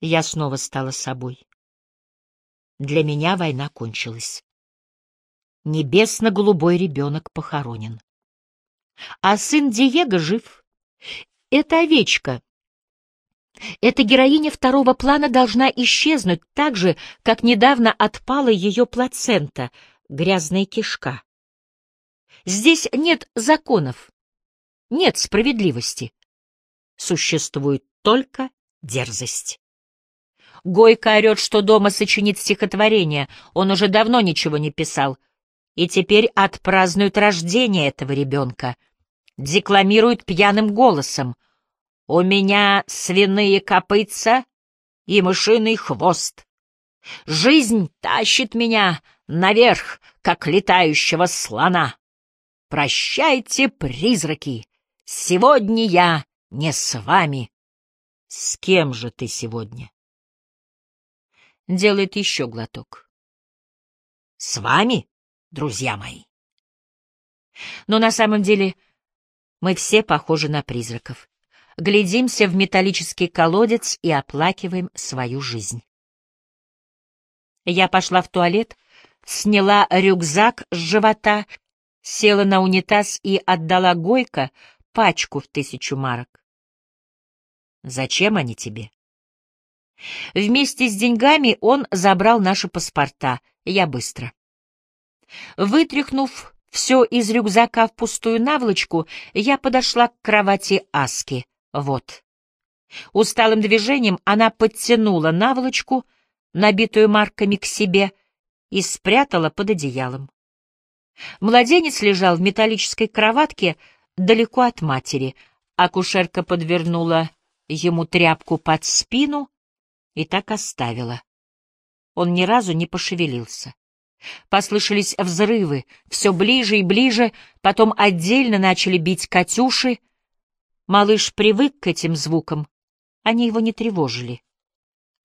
Я снова стала собой. Для меня война кончилась. Небесно-голубой ребенок похоронен. А сын Диего жив. Эта овечка, эта героиня второго плана должна исчезнуть так же, как недавно отпала ее плацента, грязная кишка. Здесь нет законов, нет справедливости. Существует только дерзость. Гойко орет, что дома сочинит стихотворение, он уже давно ничего не писал, и теперь отпразднует рождение этого ребенка. Декламирует пьяным голосом. «У меня свиные копытца и мышиный хвост. Жизнь тащит меня наверх, как летающего слона. Прощайте, призраки, сегодня я не с вами. С кем же ты сегодня? Делает еще глоток. С вами, друзья мои. Но на самом деле мы все похожи на призраков. Глядимся в металлический колодец и оплакиваем свою жизнь. Я пошла в туалет, сняла рюкзак с живота, села на унитаз и отдала Гойко пачку в тысячу марок. Зачем они тебе? Вместе с деньгами он забрал наши паспорта. Я быстро. Вытряхнув все из рюкзака в пустую наволочку, я подошла к кровати Аски. Вот. Усталым движением она подтянула наволочку, набитую марками к себе, и спрятала под одеялом. Младенец лежал в металлической кроватке далеко от матери. Акушерка подвернула ему тряпку под спину и так оставила. Он ни разу не пошевелился. Послышались взрывы, все ближе и ближе, потом отдельно начали бить «Катюши». Малыш привык к этим звукам, они его не тревожили.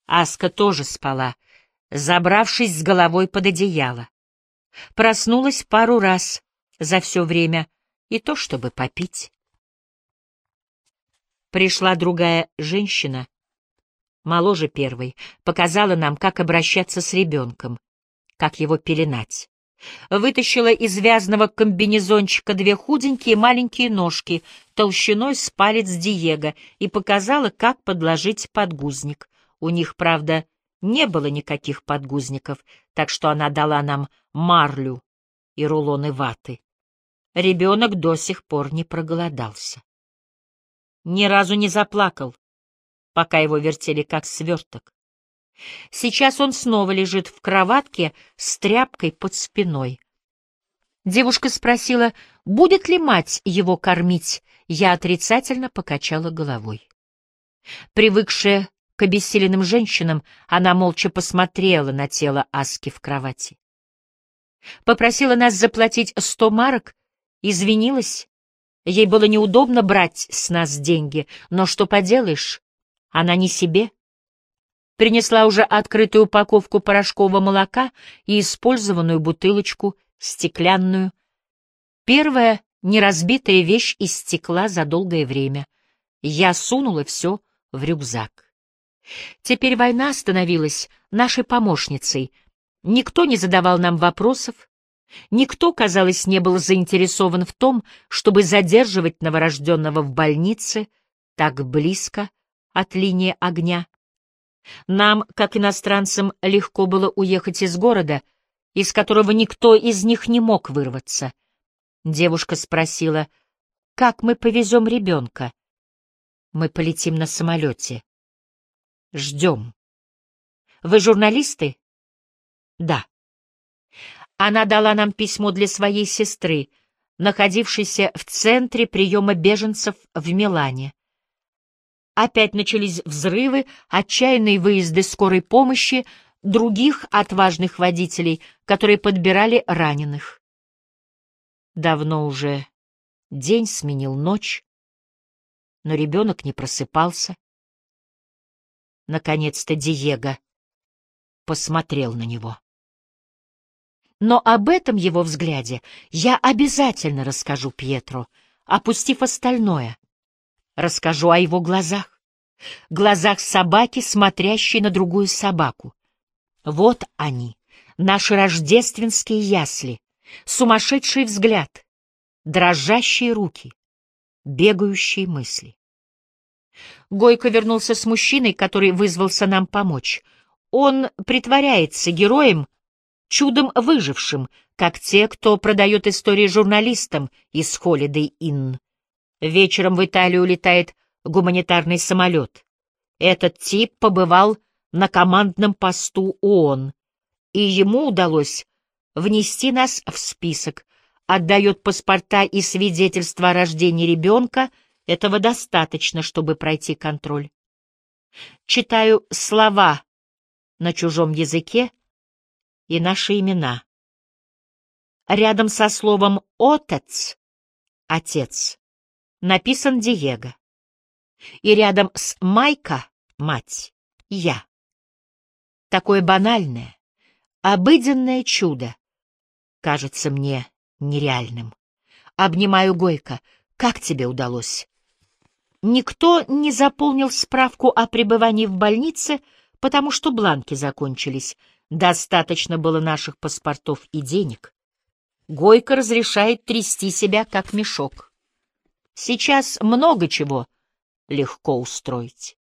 Аска тоже спала, забравшись с головой под одеяло. Проснулась пару раз за все время, и то, чтобы попить. Пришла другая женщина, моложе первой, показала нам, как обращаться с ребенком, как его пеленать. Вытащила из вязаного комбинезончика две худенькие маленькие ножки толщиной с палец Диего и показала, как подложить подгузник. У них, правда, не было никаких подгузников, так что она дала нам марлю и рулоны ваты. Ребенок до сих пор не проголодался. Ни разу не заплакал, пока его вертели как сверток. Сейчас он снова лежит в кроватке с тряпкой под спиной. Девушка спросила, будет ли мать его кормить. Я отрицательно покачала головой. Привыкшая к обессиленным женщинам, она молча посмотрела на тело Аски в кровати. Попросила нас заплатить сто марок, извинилась. Ей было неудобно брать с нас деньги, но что поделаешь, она не себе. Принесла уже открытую упаковку порошкового молока и использованную бутылочку, стеклянную. Первая неразбитая вещь из стекла за долгое время. Я сунула все в рюкзак. Теперь война становилась нашей помощницей. Никто не задавал нам вопросов, никто, казалось, не был заинтересован в том, чтобы задерживать новорожденного в больнице так близко от линии огня. Нам, как иностранцам, легко было уехать из города, из которого никто из них не мог вырваться. Девушка спросила, как мы повезем ребенка. Мы полетим на самолете. Ждем. Вы журналисты? Да. Она дала нам письмо для своей сестры, находившейся в центре приема беженцев в Милане. Опять начались взрывы, отчаянные выезды скорой помощи, других отважных водителей, которые подбирали раненых. Давно уже день сменил ночь, но ребенок не просыпался. Наконец-то Диего посмотрел на него. Но об этом его взгляде я обязательно расскажу Пьетро, опустив остальное. Расскажу о его глазах. глазах собаки, смотрящей на другую собаку. Вот они, наши рождественские ясли, сумасшедший взгляд, дрожащие руки, бегающие мысли. Гойко вернулся с мужчиной, который вызвался нам помочь. Он притворяется героем, чудом выжившим, как те, кто продает истории журналистам из Holiday Inn. Вечером в Италию улетает гуманитарный самолет. Этот тип побывал на командном посту ООН, и ему удалось внести нас в список, отдает паспорта и свидетельства о рождении ребенка, этого достаточно, чтобы пройти контроль. Читаю слова на чужом языке и наши имена. Рядом со словом «отец» — «отец» написан Диего. И рядом с Майка — мать, я. Такое банальное, обыденное чудо кажется мне нереальным. Обнимаю Гойко. Как тебе удалось? Никто не заполнил справку о пребывании в больнице, потому что бланки закончились. Достаточно было наших паспортов и денег. Гойко разрешает трясти себя, как мешок. Сейчас много чего легко устроить.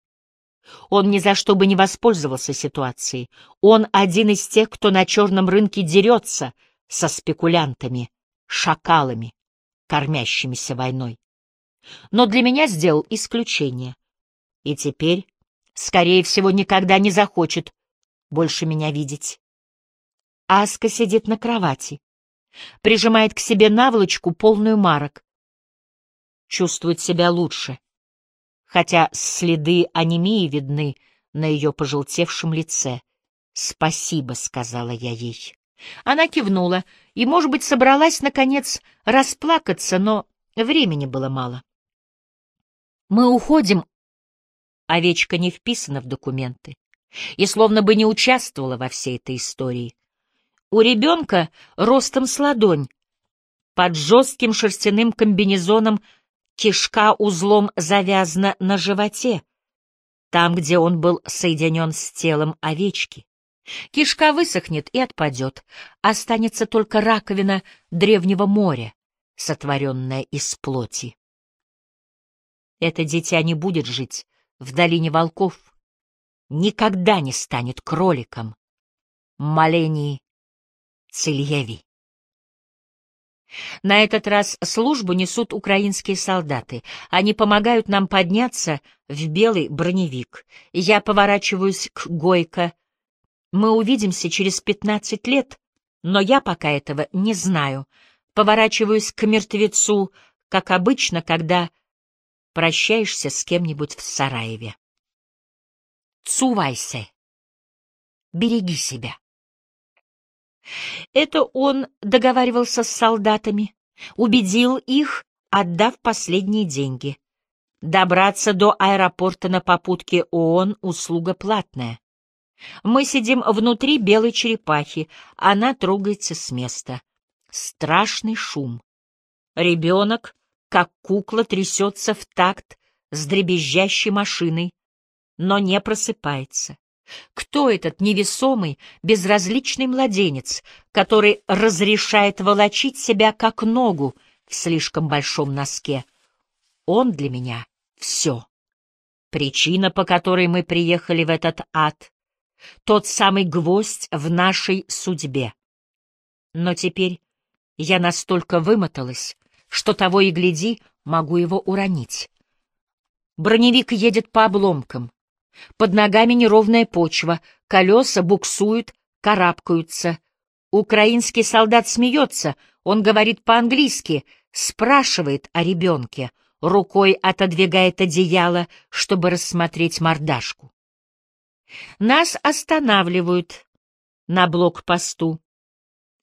Он ни за что бы не воспользовался ситуацией. Он один из тех, кто на черном рынке дерется со спекулянтами, шакалами, кормящимися войной. Но для меня сделал исключение. И теперь, скорее всего, никогда не захочет больше меня видеть. Аска сидит на кровати, прижимает к себе наволочку, полную марок. Чувствует себя лучше хотя следы анемии видны на ее пожелтевшем лице. «Спасибо», — сказала я ей. Она кивнула и, может быть, собралась, наконец, расплакаться, но времени было мало. Мы уходим, овечка не вписана в документы и словно бы не участвовала во всей этой истории. У ребенка ростом с ладонь, под жестким шерстяным комбинезоном Кишка узлом завязана на животе, там, где он был соединен с телом овечки. Кишка высохнет и отпадет, останется только раковина древнего моря, сотворенная из плоти. Это дитя не будет жить в долине волков, никогда не станет кроликом. Малений Цильеви. На этот раз службу несут украинские солдаты. Они помогают нам подняться в белый броневик. Я поворачиваюсь к Гойко. Мы увидимся через пятнадцать лет, но я пока этого не знаю. Поворачиваюсь к мертвецу, как обычно, когда прощаешься с кем-нибудь в Сараеве. Цувайся. Береги себя. Это он договаривался с солдатами, убедил их, отдав последние деньги. Добраться до аэропорта на попутке ООН — услуга платная. Мы сидим внутри белой черепахи, она трогается с места. Страшный шум. Ребенок, как кукла, трясется в такт с дребезжащей машиной, но не просыпается. Кто этот невесомый, безразличный младенец, который разрешает волочить себя как ногу в слишком большом носке? Он для меня все. Причина, по которой мы приехали в этот ад, тот самый гвоздь в нашей судьбе. Но теперь я настолько вымоталась, что того и гляди, могу его уронить. Броневик едет по обломкам. Под ногами неровная почва, колеса буксуют, карабкаются. Украинский солдат смеется, он говорит по-английски, спрашивает о ребенке, рукой отодвигает одеяло, чтобы рассмотреть мордашку. Нас останавливают на блокпосту.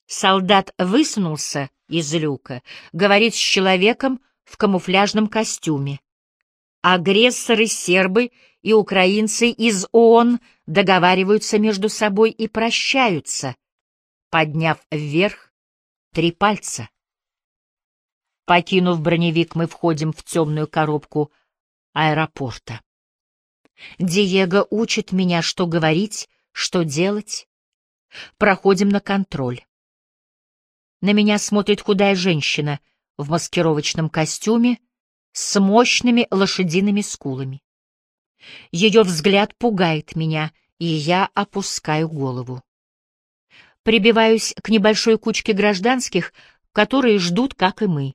Солдат высунулся из люка, говорит с человеком в камуфляжном костюме. Агрессоры-сербы и украинцы из ООН договариваются между собой и прощаются, подняв вверх три пальца. Покинув броневик, мы входим в темную коробку аэропорта. Диего учит меня, что говорить, что делать. Проходим на контроль. На меня смотрит худая женщина в маскировочном костюме с мощными лошадиными скулами. Ее взгляд пугает меня, и я опускаю голову. Прибиваюсь к небольшой кучке гражданских, которые ждут, как и мы.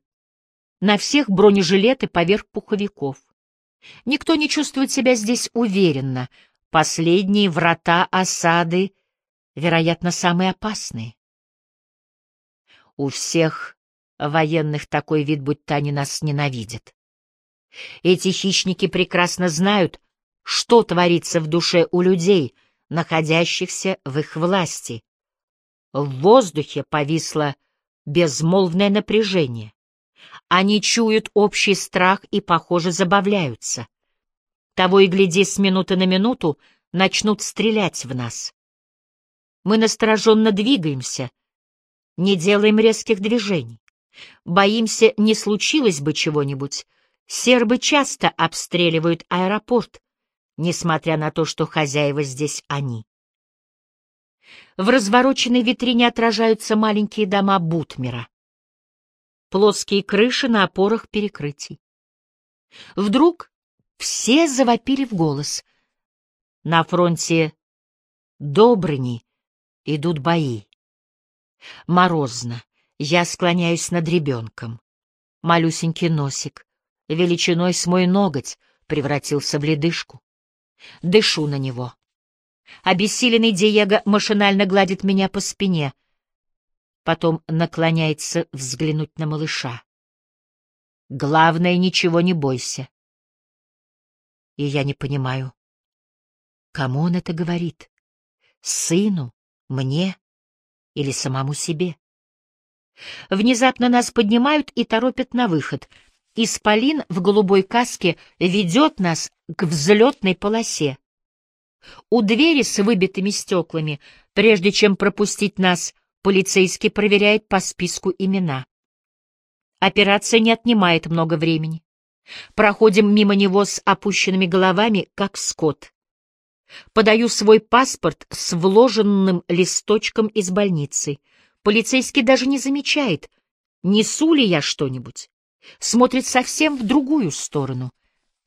На всех бронежилеты поверх пуховиков. Никто не чувствует себя здесь уверенно. Последние врата осады, вероятно, самые опасные. У всех военных такой вид, будто они нас ненавидят. Эти хищники прекрасно знают, что творится в душе у людей, находящихся в их власти. В воздухе повисло безмолвное напряжение. Они чуют общий страх и, похоже, забавляются. Того и гляди, с минуты на минуту начнут стрелять в нас. Мы настороженно двигаемся, не делаем резких движений. Боимся, не случилось бы чего-нибудь. Сербы часто обстреливают аэропорт, несмотря на то, что хозяева здесь они. В развороченной витрине отражаются маленькие дома Бутмера плоские крыши на опорах перекрытий. Вдруг все завопили в голос. На фронте Добрыни идут бои. Морозно. Я склоняюсь над ребенком. Малюсенький носик, величиной с мой ноготь, превратился в ледышку. Дышу на него. Обессиленный Диего машинально гладит меня по спине потом наклоняется взглянуть на малыша. Главное, ничего не бойся. И я не понимаю, кому он это говорит? Сыну, мне или самому себе? Внезапно нас поднимают и торопят на выход. Исполин в голубой каске ведет нас к взлетной полосе. У двери с выбитыми стеклами, прежде чем пропустить нас, Полицейский проверяет по списку имена. Операция не отнимает много времени. Проходим мимо него с опущенными головами, как скот. Подаю свой паспорт с вложенным листочком из больницы. Полицейский даже не замечает, несу ли я что-нибудь. Смотрит совсем в другую сторону.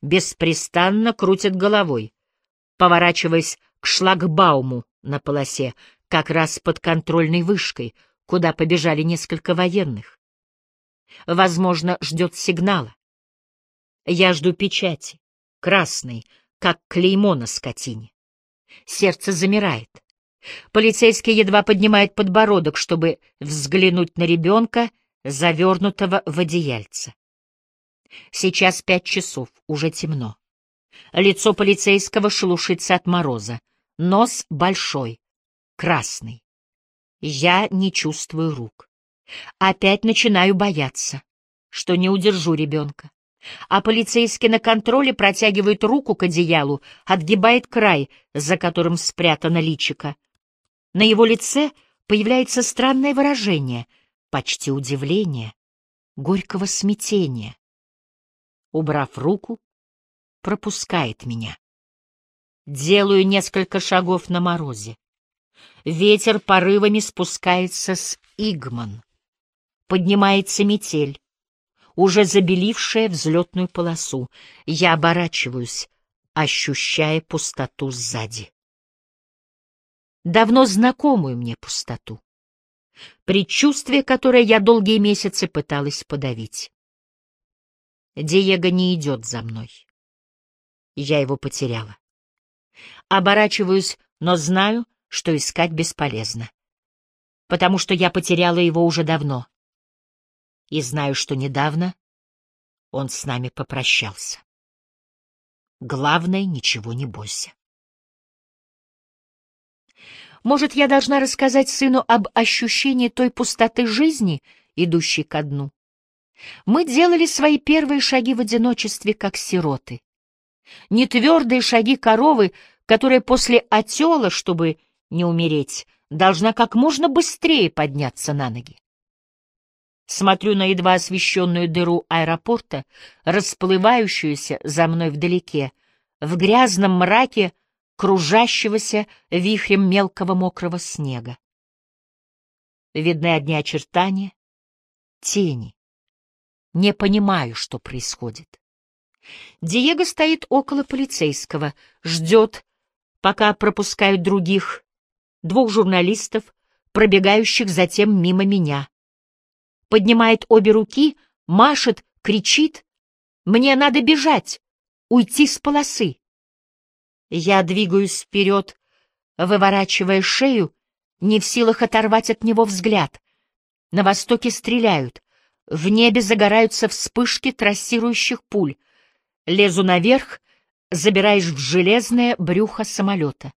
Беспрестанно крутит головой, поворачиваясь к шлагбауму на полосе, как раз под контрольной вышкой, куда побежали несколько военных. Возможно, ждет сигнала. Я жду печати, красной, как клеймо на скотине. Сердце замирает. Полицейский едва поднимает подбородок, чтобы взглянуть на ребенка, завернутого в одеяльце. Сейчас пять часов, уже темно. Лицо полицейского шелушится от мороза. Нос большой, красный. Я не чувствую рук. Опять начинаю бояться, что не удержу ребенка. А полицейский на контроле протягивает руку к одеялу, отгибает край, за которым спрятано личико. На его лице появляется странное выражение, почти удивление, горького смятения. Убрав руку, пропускает меня. Делаю несколько шагов на морозе. Ветер порывами спускается с Игман. Поднимается метель, уже забелившая взлетную полосу. Я оборачиваюсь, ощущая пустоту сзади. Давно знакомую мне пустоту. Предчувствие, которое я долгие месяцы пыталась подавить. Диего не идет за мной. Я его потеряла. Оборачиваюсь, но знаю, что искать бесполезно, потому что я потеряла его уже давно, и знаю, что недавно он с нами попрощался. Главное, ничего не бойся. Может, я должна рассказать сыну об ощущении той пустоты жизни, идущей ко дну? Мы делали свои первые шаги в одиночестве, как сироты. Нетвердые шаги коровы, которая после отела, чтобы не умереть, должна как можно быстрее подняться на ноги. Смотрю на едва освещенную дыру аэропорта, расплывающуюся за мной вдалеке. в грязном мраке кружащегося вихрем мелкого мокрого снега. Видны одни очертания, тени. Не понимаю, что происходит. Диего стоит около полицейского, ждет, пока пропускают других, двух журналистов, пробегающих затем мимо меня. Поднимает обе руки, машет, кричит. «Мне надо бежать, уйти с полосы». Я двигаюсь вперед, выворачивая шею, не в силах оторвать от него взгляд. На востоке стреляют, в небе загораются вспышки трассирующих пуль. Лезу наверх, забираясь в железное брюхо самолета.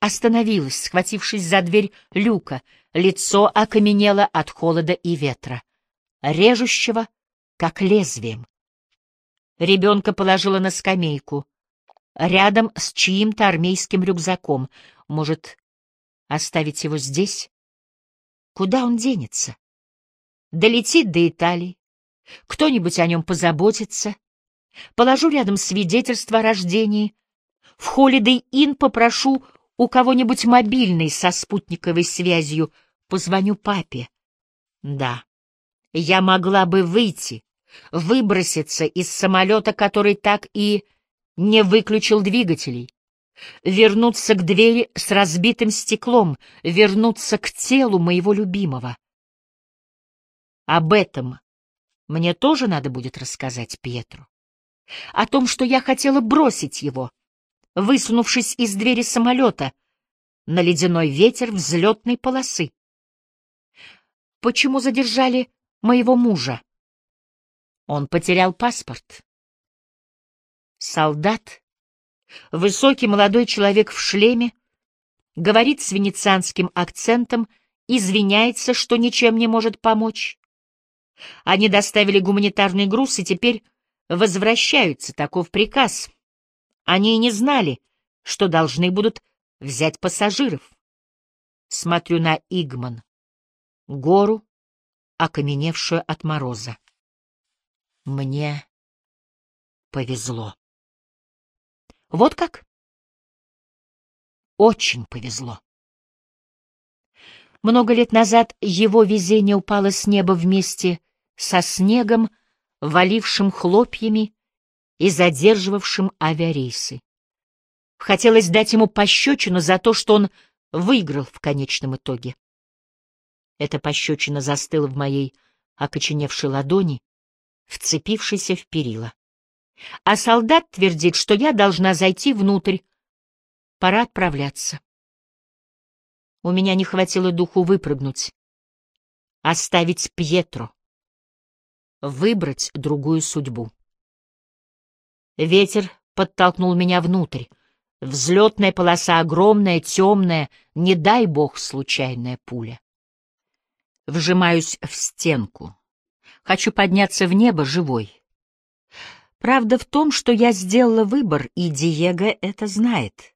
Остановилась, схватившись за дверь люка, лицо окаменело от холода и ветра, режущего, как лезвием. Ребенка положила на скамейку, рядом с чьим-то армейским рюкзаком. Может, оставить его здесь? Куда он денется? Долетит до Италии. Кто-нибудь о нем позаботится. Положу рядом свидетельство о рождении. В Inn попрошу у кого-нибудь мобильный со спутниковой связью. Позвоню папе. Да, я могла бы выйти, выброситься из самолета, который так и не выключил двигателей, вернуться к двери с разбитым стеклом, вернуться к телу моего любимого. Об этом мне тоже надо будет рассказать Петру о том, что я хотела бросить его, высунувшись из двери самолета на ледяной ветер взлетной полосы. Почему задержали моего мужа? Он потерял паспорт. Солдат, высокий молодой человек в шлеме, говорит с венецианским акцентом, извиняется, что ничем не может помочь. Они доставили гуманитарный груз и теперь возвращаются, таков приказ. Они и не знали, что должны будут взять пассажиров. Смотрю на Игман, гору, окаменевшую от мороза. Мне повезло. Вот как? Очень повезло. Много лет назад его везение упало с неба вместе со снегом, валившим хлопьями и задерживавшим авиарейсы. Хотелось дать ему пощечину за то, что он выиграл в конечном итоге. Эта пощечина застыла в моей окоченевшей ладони, вцепившейся в перила. А солдат твердит, что я должна зайти внутрь. Пора отправляться. У меня не хватило духу выпрыгнуть, оставить Пьетро выбрать другую судьбу. Ветер подтолкнул меня внутрь. Взлетная полоса огромная, темная, не дай бог случайная пуля. Вжимаюсь в стенку. Хочу подняться в небо живой. Правда в том, что я сделала выбор, и Диего это знает.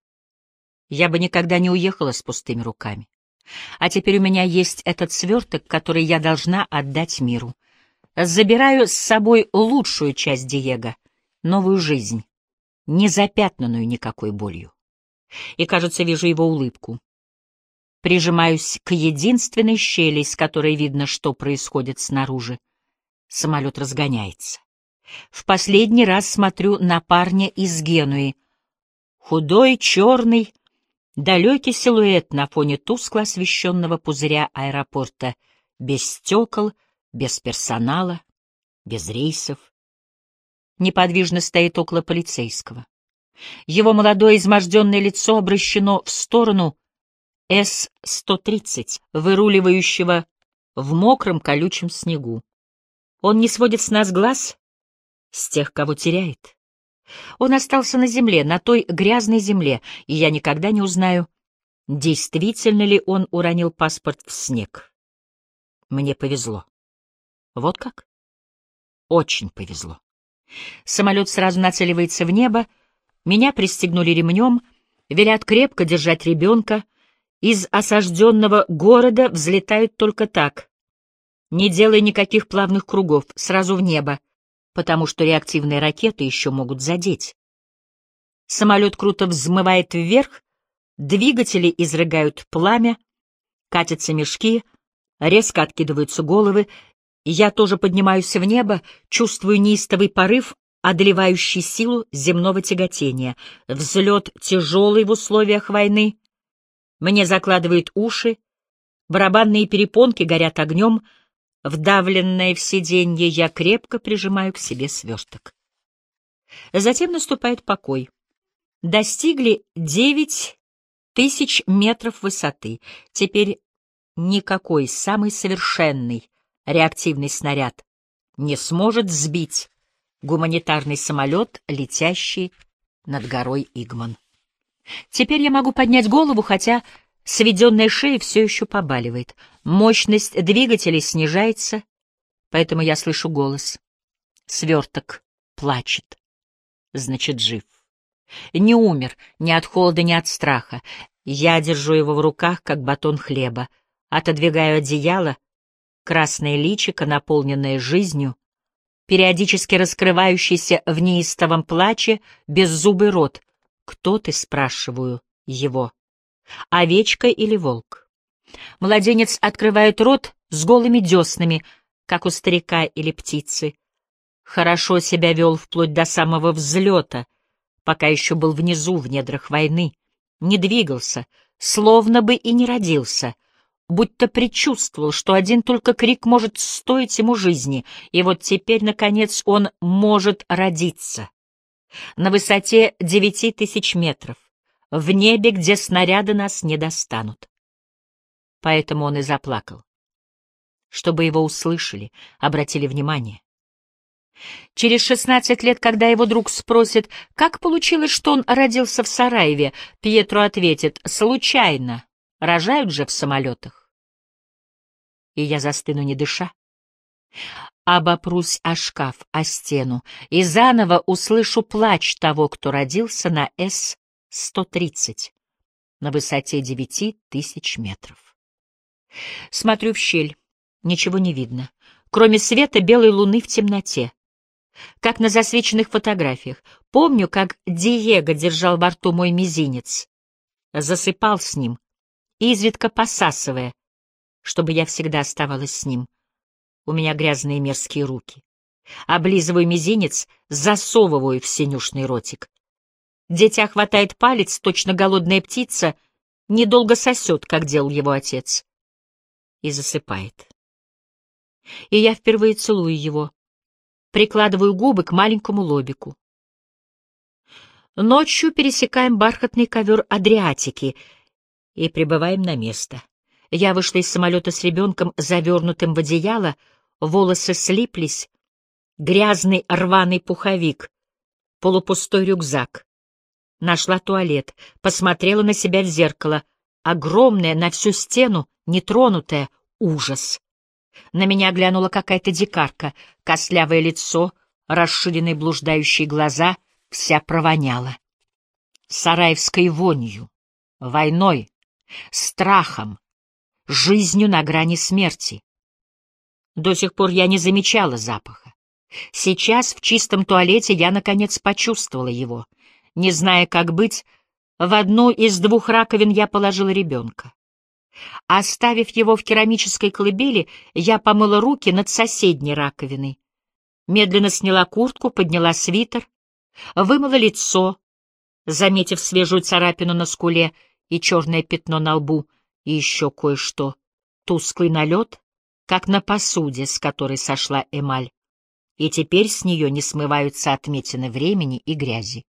Я бы никогда не уехала с пустыми руками. А теперь у меня есть этот сверток, который я должна отдать миру. Забираю с собой лучшую часть Диего, новую жизнь, не запятнанную никакой болью. И, кажется, вижу его улыбку. Прижимаюсь к единственной щели, из которой видно, что происходит снаружи. Самолет разгоняется. В последний раз смотрю на парня из Генуи. Худой, черный, далекий силуэт на фоне тускло освещенного пузыря аэропорта, без стекол — без персонала, без рейсов. Неподвижно стоит около полицейского. Его молодое изможденное лицо обращено в сторону С-130, выруливающего в мокром колючем снегу. Он не сводит с нас глаз, с тех, кого теряет. Он остался на земле, на той грязной земле, и я никогда не узнаю, действительно ли он уронил паспорт в снег. Мне повезло. Вот как? Очень повезло. Самолет сразу нацеливается в небо, меня пристегнули ремнем, велят крепко держать ребенка. Из осажденного города взлетают только так. Не делай никаких плавных кругов, сразу в небо, потому что реактивные ракеты еще могут задеть. Самолет круто взмывает вверх, двигатели изрыгают пламя, катятся мешки, резко откидываются головы. Я тоже поднимаюсь в небо, чувствую неистовый порыв, одолевающий силу земного тяготения. Взлет тяжелый в условиях войны. Мне закладывает уши, барабанные перепонки горят огнем, вдавленное в сиденье я крепко прижимаю к себе сверток. Затем наступает покой. Достигли девять тысяч метров высоты. Теперь никакой самый совершенный реактивный снаряд не сможет сбить гуманитарный самолет, летящий над горой Игман. Теперь я могу поднять голову, хотя сведенная шея все еще побаливает. Мощность двигателей снижается, поэтому я слышу голос. Сверток плачет. Значит, жив. Не умер ни от холода, ни от страха. Я держу его в руках, как батон хлеба. Отодвигаю одеяло, красное личико, наполненное жизнью, периодически раскрывающийся в неистовом плаче беззубый рот. «Кто ты?» — спрашиваю его. «Овечка или волк?» Младенец открывает рот с голыми деснами, как у старика или птицы. Хорошо себя вел вплоть до самого взлета, пока еще был внизу, в недрах войны. Не двигался, словно бы и не родился — будто предчувствовал, что один только крик может стоить ему жизни, и вот теперь, наконец, он может родиться. На высоте девяти тысяч метров, в небе, где снаряды нас не достанут. Поэтому он и заплакал, чтобы его услышали, обратили внимание. Через шестнадцать лет, когда его друг спросит, как получилось, что он родился в Сараеве, Пьетро ответит «случайно». Рожают же в самолетах. И я застыну, не дыша. Обопрусь о шкаф, о стену, и заново услышу плач того, кто родился на С-130, на высоте девяти тысяч метров. Смотрю в щель, ничего не видно, кроме света белой луны в темноте. Как на засвеченных фотографиях. Помню, как Диего держал во рту мой мизинец. Засыпал с ним, изредка посасывая, чтобы я всегда оставалась с ним. У меня грязные мерзкие руки. Облизываю мизинец, засовываю в синюшный ротик. Дитя хватает палец, точно голодная птица, недолго сосет, как делал его отец, и засыпает. И я впервые целую его, прикладываю губы к маленькому лобику. Ночью пересекаем бархатный ковер Адриатики — и прибываем на место. Я вышла из самолета с ребенком, завернутым в одеяло, волосы слиплись, грязный рваный пуховик, полупустой рюкзак. Нашла туалет, посмотрела на себя в зеркало. Огромное, на всю стену, нетронутое, ужас. На меня глянула какая-то дикарка, костлявое лицо, расширенные блуждающие глаза, вся провоняла. Сараевской вонью, войной, страхом, жизнью на грани смерти. До сих пор я не замечала запаха. Сейчас в чистом туалете я, наконец, почувствовала его. Не зная, как быть, в одну из двух раковин я положила ребенка. Оставив его в керамической колыбели, я помыла руки над соседней раковиной. Медленно сняла куртку, подняла свитер, вымыла лицо, заметив свежую царапину на скуле — и черное пятно на лбу, и еще кое-что. Тусклый налет, как на посуде, с которой сошла эмаль. И теперь с нее не смываются отметины времени и грязи.